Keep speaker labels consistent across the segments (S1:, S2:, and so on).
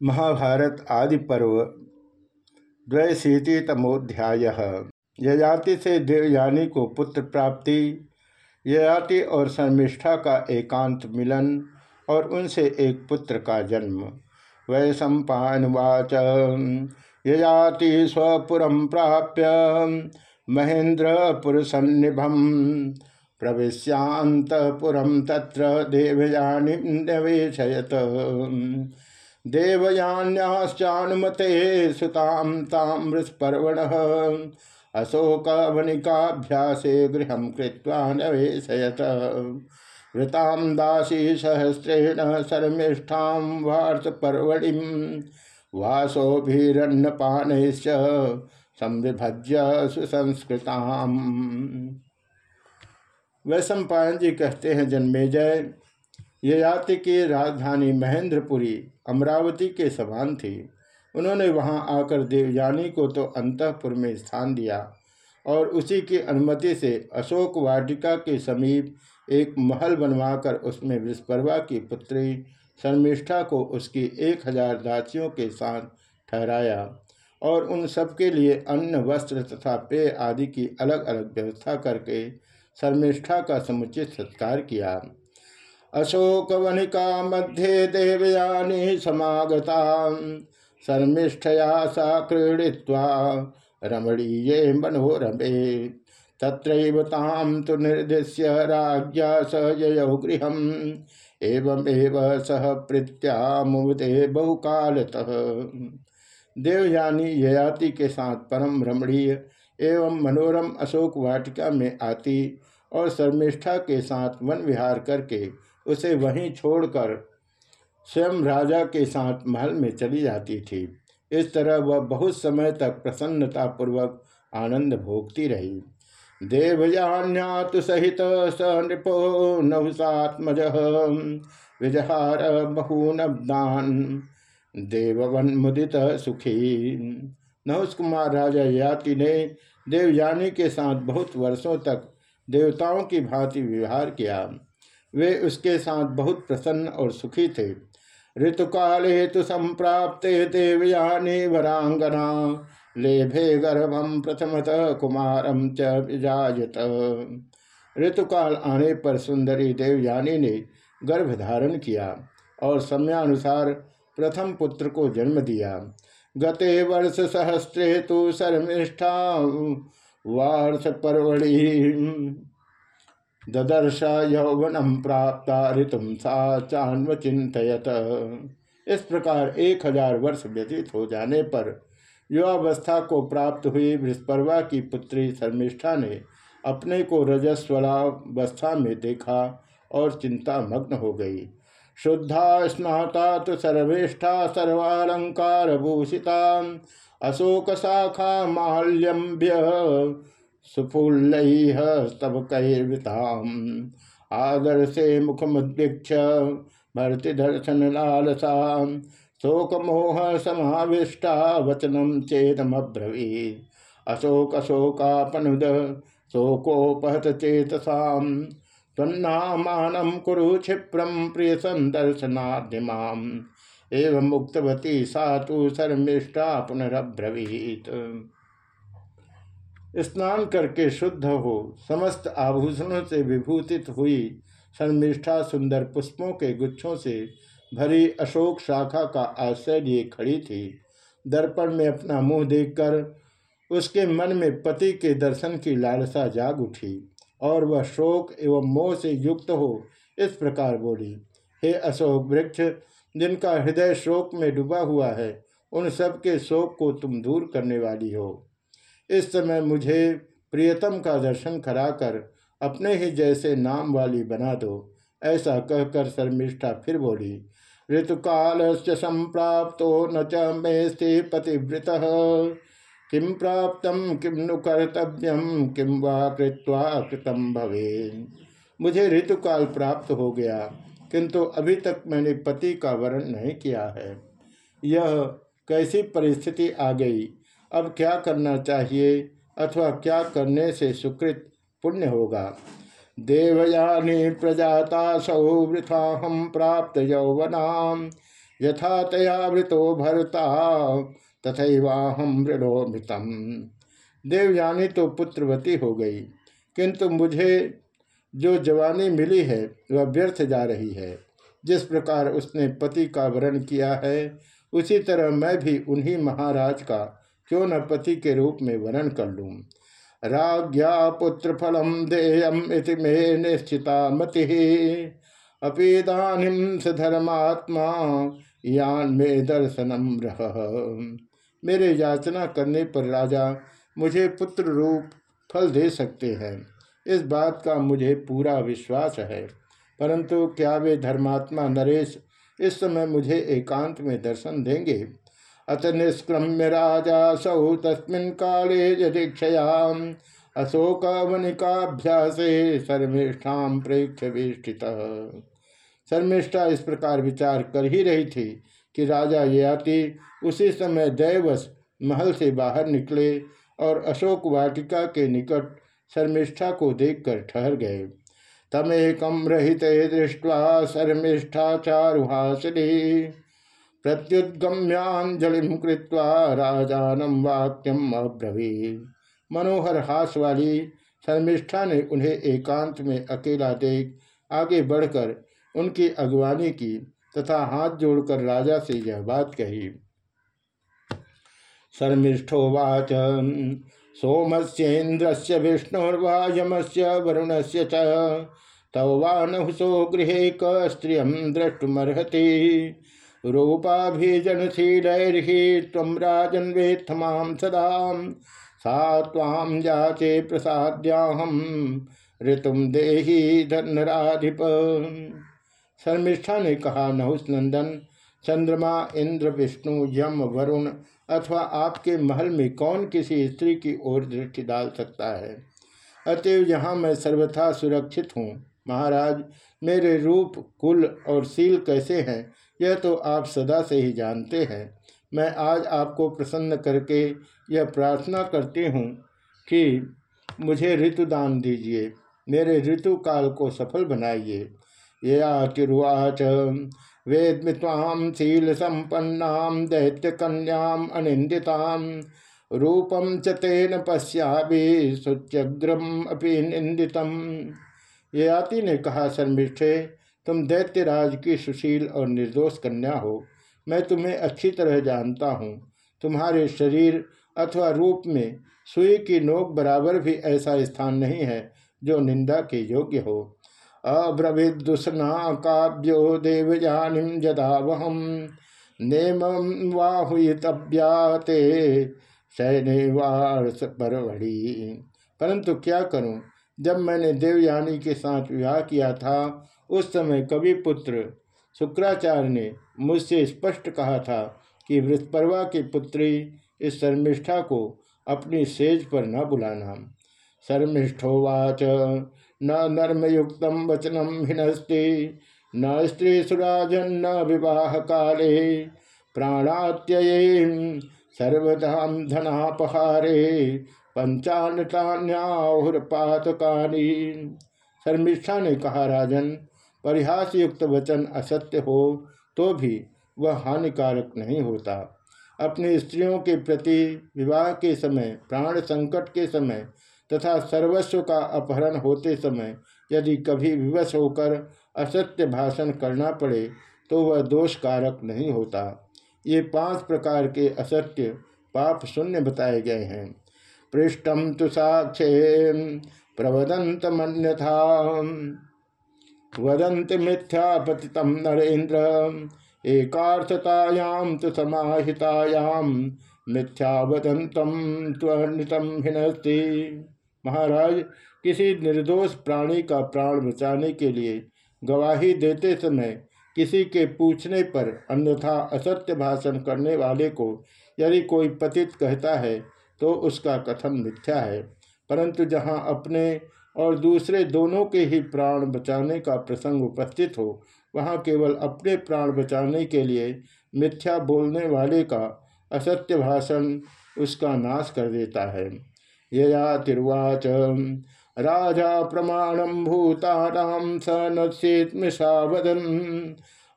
S1: महाभारत आदि पर्व द्वैशीतितमोध्याय। यजाति से देवयानी को पुत्र प्राप्ति, ययाति और शर्मिष्ठा का एकांत मिलन और उनसे एक पुत्र का जन्म। वै सम्पावाच ययाति स्वपुरम प्राप्य महेंद्र सन्निभम प्रवेश्यांतपुरम तत्र देवयानी नवेशयत देवयान्याश्चानुमते सुतां ताम्रस्पर्वण अशोकवनिकाभ्यासे गृह कृत्वा नवेशयत। वृतां दासी सहस्रेण शर्मिष्ठां वार्तपर्वणिं वासोभिरन्नपानैश्च संविभज्य सुसंस्कृताम्। वैशंपायन जी कहते हैं जन्मेजय ययाति की राजधानी महेंद्रपुरी अमरावती के समान थी। उन्होंने वहाँ आकर देवयानी को तो अंतपुर में स्थान दिया और उसी की अनुमति से अशोक वाटिका के समीप एक महल बनवाकर उसमें विस्परवा की पुत्री शर्मिष्ठा को उसकी एक हज़ार दासियों के साथ ठहराया और उन सबके लिए अन्न, वस्त्र तथा पेय आदि की अलग अलग व्यवस्था करके शर्मिष्ठा का समुचित सत्कार किया। अशोकवनिका मध्ये देवयानी समागता, शर्मिष्ठया सा क्रीड़ित्वा रमणीये मनोरमे तत्रैव तां निर्दिश्य राज्ञा स ययौ गृहम्, एवमेव सह प्रीत्यामुदे बहुकालतः। देवयानी ययाति के साथ परम रमणीय एवं मनोरम अशोक वाटिका में आती और शर्मिष्ठा के साथ वन विहार करके उसे वहीं छोड़कर स्वयं राजा के साथ महल में चली जाती थी। इस तरह वह बहुत समय तक प्रसन्नतापूर्वक आनंद भोगती रही। देवयान्यात सहित स नृपो नहुसात्मज विजहार महूनब्दान देववन मुदित सुखी। नहुस कुमार राजा याति ने देवयानी के साथ बहुत वर्षों तक देवताओं की भांति व्यवहार किया। वे उसके साथ बहुत प्रसन्न और सुखी थे। ऋतुकाल हेतु संप्राप्ते देवयानी वरांगना, लेभे गर्भम प्रथमतः कुमारम च विजात ऋतुकाल आने पर सुंदरी देवयानी ने गर्भ धारण किया और समयानुसार प्रथम पुत्र को जन्म दिया। गते वर्ष सहस्त्रे तो शर्मिष्ठा वार्ष परवड़ी ददर्श यौवनम प्राप्त ऋतु सा चान्व चिंतत इस प्रकार एक हज़ार वर्ष व्यतीत हो जाने पर युवावस्था को प्राप्त हुई बृहस्परवा की पुत्री शर्मिष्ठा ने अपने को रजस्वलावस्था में देखा और चिंता मग्न हो गई। शुद्धा स्नाता तो सर्वेष्ठा सर्वालंकार भूषिता अशोक शाखा माल्यम्य सुफुल्लैः स्तबकैर्वृताम् आदर्शे मुखमुद्वीक्ष भर्तिदर्शन लालसा शोकमोह समाविष्टा वचनम चेतमब्रवीत् अशोक शोकापनुद शोकोपहत चेतसाम। त्वन्नामानं कुरु संदर्शनाद्यमाम एवं मुक्तवती सा तो शर्मिष्ठा पुनरब्रवीत। स्नान करके शुद्ध हो, समस्त आभूषणों से विभूतित हुई, शर्मिष्ठा सुंदर पुष्पों के गुच्छों से भरी अशोक शाखा का आश्रय लिए खड़ी थी। दर्पण में अपना मुँह देखकर उसके मन में पति के दर्शन की लालसा जाग उठी और वह शोक एवं मोह से युक्त हो, इस प्रकार बोली, हे अशोक वृक्ष, जिनका हृदय शोक में डूबा हुआ है, उन सब के शोक को तुम दूर करने वाली हो। इस समय मुझे प्रियतम का दर्शन कराकर अपने ही जैसे नाम वाली बना दो, ऐसा कहकर शर्मिष्ठा फिर बोली ऋतुकाल से संप्राप्त न च मे स्थे पतिव्रत किम प्राप्त किम नु कर्तव्यम किम वा कृत्वा कृतम भवे मुझे ऋतुकाल प्राप्त हो गया, किंतु अभी तक मैंने पति का वर्ण नहीं किया है। यह कैसी परिस्थिति आ गई? अब क्या करना चाहिए अथवा क्या करने से सुकृत पुण्य होगा? देवयानी प्रजाता सौ वृथा हम प्राप्त यौवनाम यथा तया वृतो भरता तथैवाहम मृणोमृतम। देवयानी तो पुत्रवती हो गई, किंतु मुझे जो जवानी मिली है, वह व्यर्थ जा रही है। जिस प्रकार उसने पति का वरण किया है, उसी तरह मैं भी उन्हीं महाराज का क्यों न पति के रूप में वर्ण कर लूँ? राज्ञा पुत्र फलम देयम इति मे निश्चिता मति अपीदानिम धर्मात्मा यान में दर्शनम रह। मेरे याचना करने पर राजा मुझे पुत्र रूप फल दे सकते हैं। इस बात का मुझे पूरा विश्वास है। परंतु क्या वे धर्मात्मा नरेश इस समय मुझे एकांत में दर्शन देंगे? अत निष्क्रम्य राजा सौ तस्मिन काले दीक्षयाम अशोक वनिकाभ्यास शर्मिष्ठा प्रेक्ष वेष्टित। शर्मिष्ठा इस प्रकार विचार कर ही रही थी कि राजा ययाति उसी समय दैवश महल से बाहर निकले और अशोक वाटिका के निकट शर्मिष्ठा को देखकर ठहर गए। तमेकम रहित दृष्टवा शर्मिष्ठा चारुहासनी। प्रत्युद्गम्यांजलि कृत्वा राजानम वाक्यम अब्रवी मनोहर हास वाली शर्मिष्ठा ने उन्हें एकांत में अकेला देख आगे बढ़कर उनकी अगवानी की तथा हाथ जोड़कर राजा से यह बात कही। शर्मिष्ठो शर्मिष्ठोवाच सोमस्ेन्द्र से विष्णुर्वायम से वरुण से तव वा नहुसो गृह स्त्रिय द्रष्टुमर्हति। रूपाभिजनशीलैर्हि त्वं वेत्थमां सदा सा तां याचे प्रसाद्याहं ऋतुम देहि धनराधिप शर्मिष्ठा ने कहा, नहुस नंदन, चंद्रमा, इंद्र, विष्णु, यम, वरुण, अथवा आपके महल में कौन किसी स्त्री की ओर दृष्टि डाल सकता है? अतएव यहाँ मैं सर्वथा सुरक्षित हूँ। महाराज, मेरे रूप, कुल और सील कैसे हैं? यह तो आप सदा से ही जानते हैं। मैं आज आपको प्रसन्न करके यह प्रार्थना करती हूँ कि मुझे ऋतुदान दीजिए, मेरे ऋतु काल को सफल बनाइए। ये ययातिरुवाच वेद ताम शील संपन्ना, दैत्य कन्याम अनिंदिताम रूपम च तेन पश्याभि सुच्यग्रम अपि निंदितम ययाति ने कहा, शर्मिष्ठे तुम दैत्यराज की सुशील और निर्दोष कन्या हो। मैं तुम्हें अच्छी तरह जानता हूँ। तुम्हारे शरीर अथवा रूप में सुई की नोक बराबर भी ऐसा स्थान नहीं है जो निंदा के योग्य हो। अब्रवीदुष्ना काव्यो देवजानिम जदावहम नेम वाहुतव्याते सैने परवड़ी। परंतु क्या करूँ? जब मैंने देवयानी के साथ विवाह किया था उस समय कवि पुत्र शुक्राचार्य ने मुझसे स्पष्ट कहा था कि वृत्पर्वा की पुत्री इस शर्मिष्ठा को अपनी सेज पर न बुलाना। शर्मिष्ठोवाच न नर्मयुक्त वचनम हिनस्ते, न स्त्री सुराजन न विवाह काले, प्राणात्यये सर्वधाम धनापहारे पंचानतान्याहुरपातकानी शर्मिष्ठा ने कहा, राजन परिहास युक्त वचन असत्य हो तो भी वह हानिकारक नहीं होता। अपनी स्त्रियों के प्रति विवाह के समय, प्राण संकट के समय तथा सर्वस्व का अपहरण होते समय यदि कभी विवश होकर असत्य भाषण करना पड़े तो वह दोष कारक नहीं होता। ये पाँच प्रकार के असत्य पाप शून्य बताए गए हैं। पृष्ठम तो साक्षे प्रवदंत मन्यथा वदंत मिथ्या पतितम नरेन्द्र एकार्थतायाम तो समाहितायाम मिथ्या वदंतम त्वनितम हिनस्ती। महाराज, किसी निर्दोष प्राणी का प्राण बचाने के लिए गवाही देते समय किसी के पूछने पर अन्यथा असत्य भाषण करने वाले को यदि कोई पतित कहता है तो उसका कथन मिथ्या है। परंतु जहाँ अपने और दूसरे दोनों के ही प्राण बचाने का प्रसंग उपस्थित हो, वहाँ केवल अपने प्राण बचाने के लिए मिथ्या बोलने वाले का असत्य भाषण उसका नाश कर देता है। यया तिर्वाच, राजा प्रमाणम भूतानाम स नश्येत्मषा वदन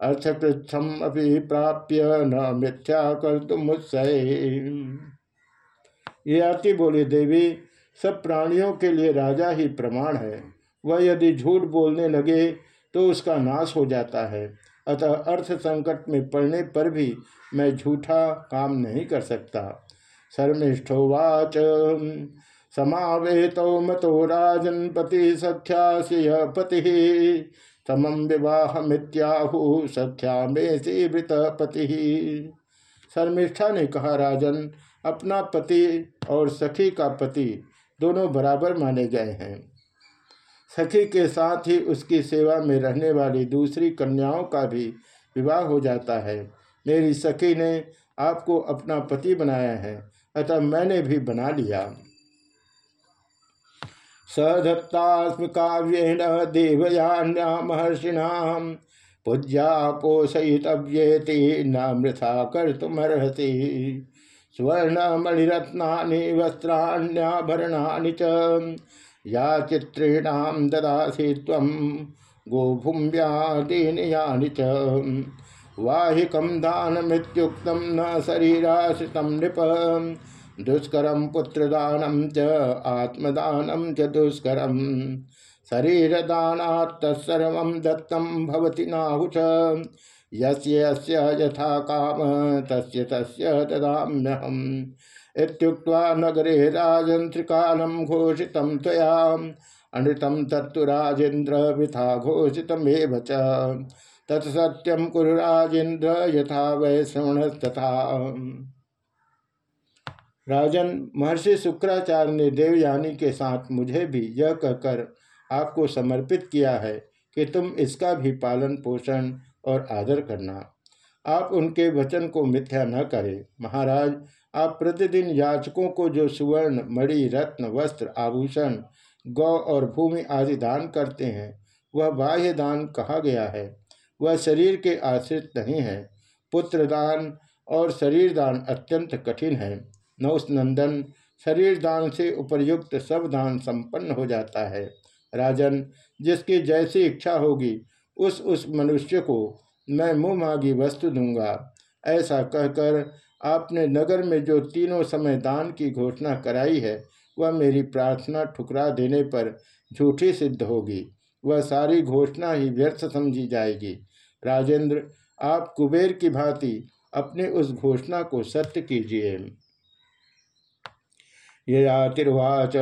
S1: अर्थकृच्छम अभी प्राप्य न मिथ्या कर तुम ये आती बोले, देवी सब प्राणियों के लिए राजा ही प्रमाण है। वह यदि झूठ बोलने लगे तो उसका नाश हो जाता है। अतः अर्थ संकट में पड़ने पर भी मैं झूठा काम नहीं कर सकता। शर्मिष्ठोवाच समावेत मतो राजन पति सख्या पति। समम विवाह मित्याहु सख्या में से पति। शर्मिष्ठा ने कहा, राजन, अपना पति और सखी का पति दोनों बराबर माने गए हैं। सखी के साथ ही उसकी सेवा में रहने वाली दूसरी कन्याओं का भी विवाह हो जाता है। मेरी सखी ने आपको अपना पति बनाया है, अतः मैंने भी बना लिया। सदत्तास्म काव्येन देवयान्या महर्षिणा पूज्या पोषयितव्येति न मृथा कर तुमर्हति स्वर्ण मणिरत्ना वस्त्राण्याभरणा च। या चित्रेणाम ददासी तम गोभूम्यादीनि यानि च। वाहिकम दानमित्युक्तम न शरीराश्रित नृप। दुष्करम पुत्रदानम च आत्मदानम च दुष्करम शरीरदानात् तत्सर्व दत्तम भवति नाहुष यथा काम, तस्य तस्य ददाम्यहम्। इत्युक्त्वा नगरे राजन् त्रिकालं घोषितं त्वया अनृतं तत्तु राजेन्द्र वृथा घोषितमेव च। तत्सत्यम कुरु राजेन्द्र यथा वै राजन महर्षि शुक्राचार्य ने देवयानी के साथ मुझे भी यह कहकर आपको समर्पित किया है कि तुम इसका भी पालन पोषण और आदर करना। आप उनके वचन को मिथ्या न करें। महाराज, आप प्रतिदिन याचकों को जो सुवर्ण, मणि, रत्न, वस्त्र, आभूषण, गौ और भूमि आदि दान करते हैं, वह बाह्य दान कहा गया है। वह शरीर के आश्रित नहीं है। पुत्र दान और शरीर दान अत्यंत कठिन है। नौस शरीर दान से उपयुक्त सब दान संपन्न हो जाता है। राजन, जिसकी जैसी इच्छा होगी उस उस मनुष्य को मैं मुँह मांगी वस्तु दूँगा। ऐसा कहकर आपने नगर में जो तीनों समय दान की घोषणा कराई है, वह मेरी प्रार्थना ठुकरा देने पर झूठी सिद्ध होगी। वह सारी घोषणा ही व्यर्थ समझी जाएगी। राजेंद्र, आप कुबेर की भांति अपने उस घोषणा को सत्य कीजिए। यतिर्वाच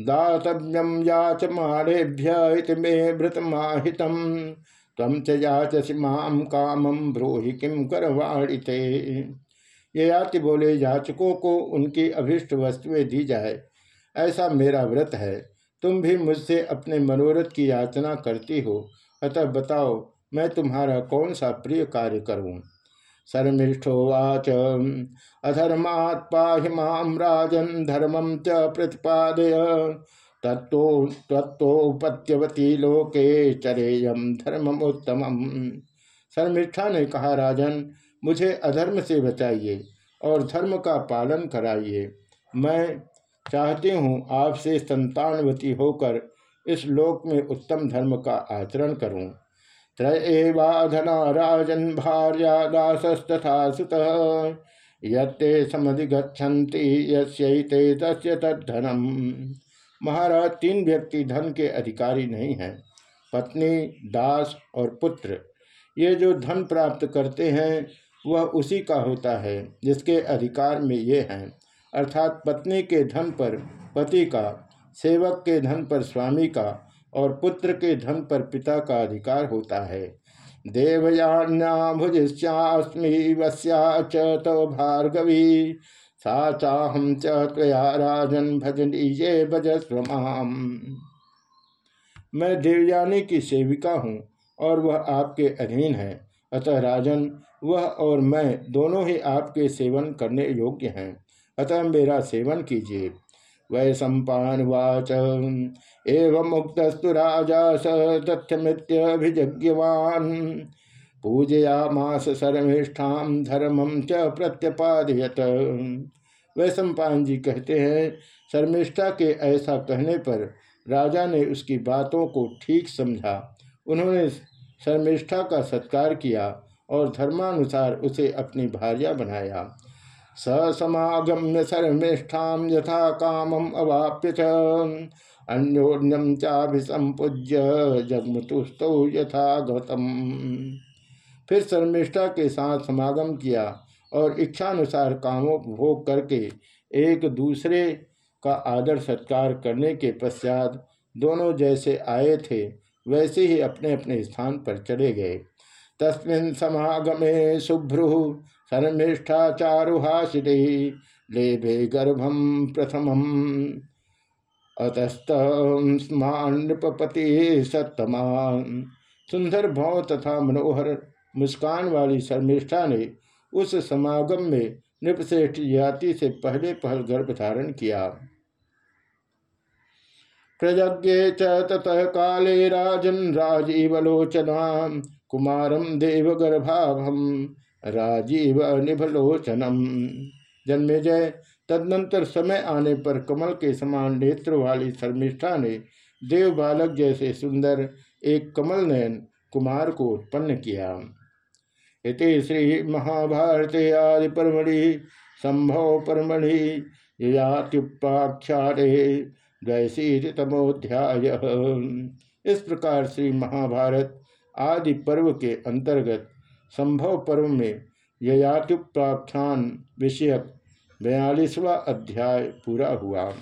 S1: दातव्यम याच माणेभ्य मे भृतमाहितम तम च याचसी माम कामम ब्रोहि किम करवाणिते ये याति बोले, याचकों को उनकी अभिष्ट वस्तुएँ दी जाए। ऐसा मेरा व्रत है। तुम भी मुझसे अपने मनोरथ की याचना करती हो। अतः बताओ, मैं तुम्हारा कौन सा प्रिय कार्य करूँ? शर्मिष्ठोवाच अधर्मात् पाहि माम राजन धर्मम च प्रतिपादय। तत्तो तत्वोपत्यवती लोके चरेयम धर्म उत्तम शर्मिष्ठा ने कहा, राजन, मुझे अधर्म से बचाइए और धर्म का पालन कराइए। मैं चाहती हूँ आपसे संतानवती होकर इस लोक में उत्तम धर्म का आचरण करूँ। त्रयवाधना राजन भार्या दासस्तथा सुत। ये समधिगछन्ति यस्यते तस्य महाराज, तीन व्यक्ति धन के अधिकारी नहीं हैं। पत्नी, दास और पुत्र। ये जो धन प्राप्त करते हैं, वह उसी का होता है, जिसके अधिकार में ये हैं। अर्थात पत्नी के धन पर पति का, सेवक के धन पर स्वामी का और पुत्र के धन पर पिता का अधिकार होता है। देवयान्या भुजिष्यास्मी वस्या च तो भार्गवी। सा चया राजन भजनीये भजस्व मैं देवयानी की सेविका हूँ और वह आपके अधीन है। अतः राजन, वह और मैं दोनों ही आपके सेवन करने योग्य हैं। अतः मेरा सेवन कीजिए। वै सम्पावाच एवं मुक्तस्तु राजा स तथ्यमित्यभिजज्ञवान। पूजयामास सर्वेष्ठाम धर्मम च प्रत्यपादयत। वै सम्पान जी कहते हैं, शर्मिष्ठा के ऐसा कहने पर राजा ने उसकी बातों को ठीक समझा। उन्होंने शर्मिष्ठा का सत्कार किया और धर्मानुसार उसे अपनी भार्या बनाया। स समागम्य शर्मिष्ठा यथा कामम अवाप्य च। अन्योन्यम चाभिसंपूज्य जगमतुस्तो यथा गौतम फिर शर्मिष्ठा के साथ समागम किया और इच्छानुसार कामोपभोग करके एक दूसरे का आदर सत्कार करने के पश्चात दोनों जैसे आए थे, वैसे ही अपने अपने स्थान पर चले गए। तस्मिन् समागमे शुभ्रु शर्मिष्ठाचारुहासिरे लेभे गर्भम प्रथम अतस्त नृपति सत्तमान सुंदर भाव तथा मनोहर मुस्कान वाली शर्मिष्ठा ने उस समागम में नृपश्रेष्ठ जाति से पहले पहल गर्भ धारण किया। प्रज्ञे च ततः काले राजन राजीवलोचना कुमारम देवगर्भाभम। राजीव निभलोचनम जन्मे जय। तदनंतर समय आने पर कमल के समान नेत्र वाली शर्मिष्ठा ने देव बालक जैसे सुंदर एक कमल नयन कुमार को उत्पन्न किया। इति श्री महाभारत आदि परमढ़ि, संभव परमढ़ि यात्युपाख्यारे द्वैशीतमोध्याय इस प्रकार श्री महाभारत आदि पर्व के अंतर्गत संभव पर्व में ययात्युपाख्यान विषयक बयालीसवा अध्याय पूरा हुआ।